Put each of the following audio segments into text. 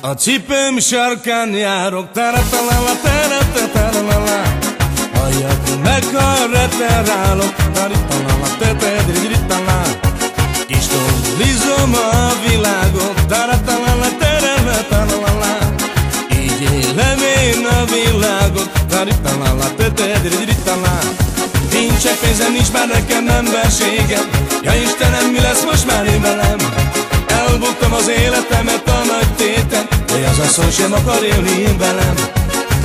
A cipőm sarkán járok, taratalala, taratalala, Halljak meg, ha reterálok, taratalala, tetedridritala. Kis tollizom a világot, taratalala, taratalala, Így élem én a világot, tetedridritala. Nincs pénzem, nincs már nekem emberségem, ja Istenem, mi lesz most már én velem? Elbuktam az életemet a nagy téten. De az asszony sem akar élni én velem.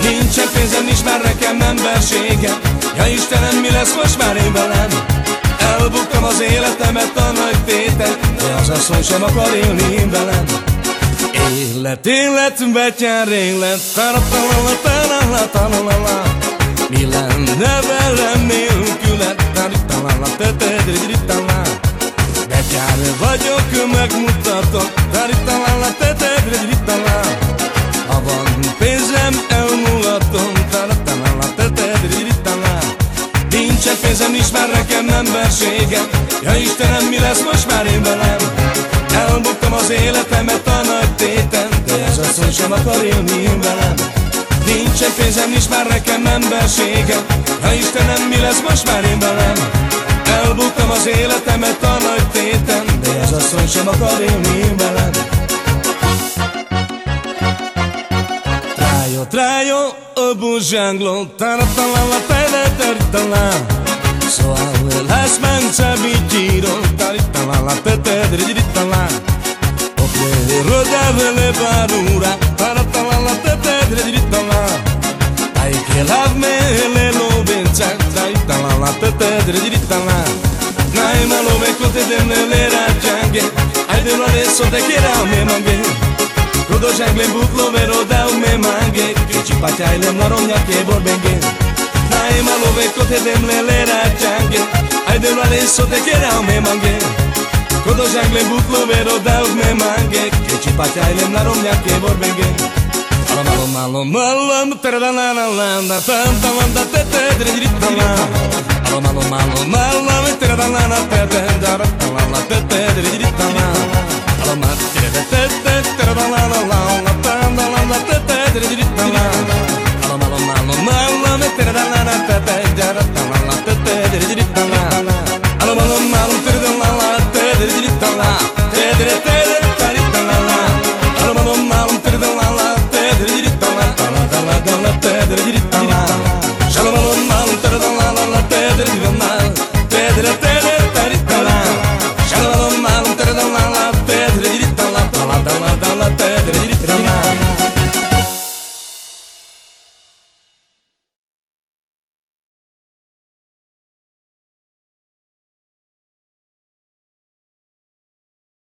Nincsen pénzem, nincs már nekem emberségem Ja Istenem, mi lesz most már én velem? Elbuktam az életemet a nagy téten. De az asszony sem akar élni én velem. Élet, élet, betyár élet Taratalala, talala, talala Mi lenne velem nélkület megmutatok Taritalala, tetedridritala Ha van pénzem, elmulatom Taratalala, tetedridritala Nincsen pénzem, nincs már nekem emberségem Ja Istenem, mi lesz most már én velem? Elbuktam az életemet a nagy téten De ez asszony sem akar élni én velem. Nincsen pénzem, nincs már nekem emberségem Ja Istenem, mi lesz most már én velem? Elbuktam az életemet a nagy téten viszont sem akar élni veled Trájó, trájó, obuzsánglo, taratala, tedetertala Szóval lesz mentse, vigyíró, taritala, tetedridritala Oké, rödevele bárúra, taratala, tetedridritala Ai che la mele lo vincetta, taritala, tetedridritala Nai malo clote de mlera jange Ai de lore so te quiera me mangue Rodo jangle buclo vero da me mangue Que ci patai le mlaro mia che borbengue Nae malo ve clote de mlera jange Ai de lore so te quiera me mangue Rodo jangle buclo vero da me mangue Que ci patai le la mia che borbengue Malo malo malo tera la na, la la tam tam da te te dri dri tam malo malo malo malo tera la na la te te all alone.